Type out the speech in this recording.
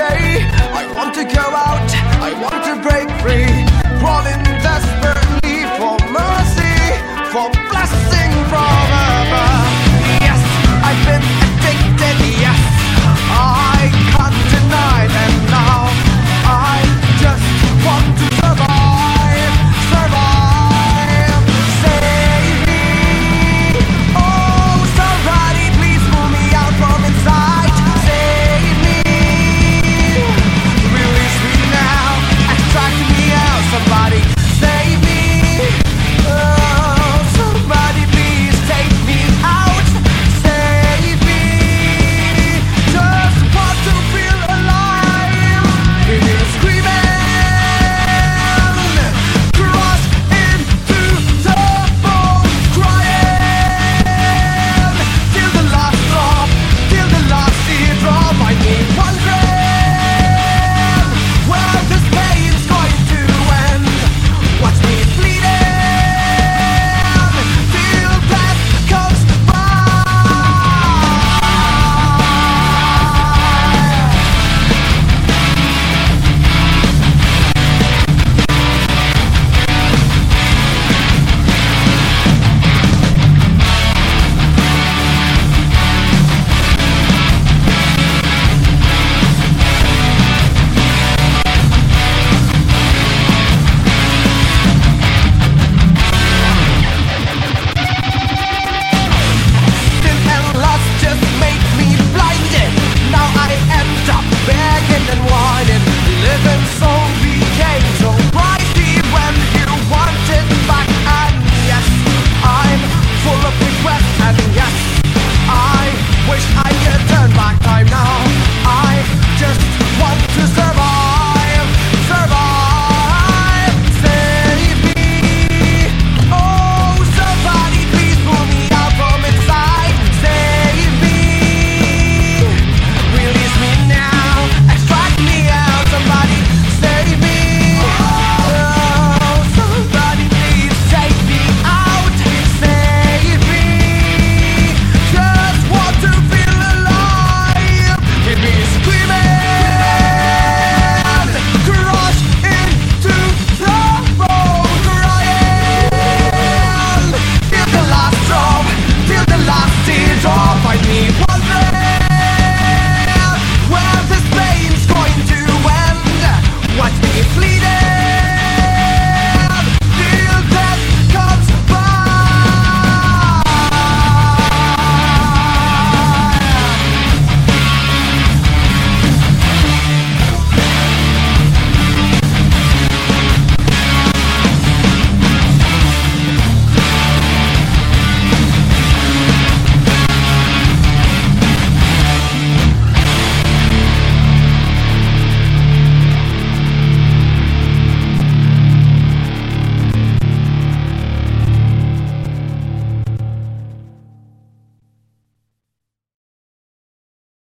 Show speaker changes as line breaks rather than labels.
I want to go out, I want to break free, crawling desperate.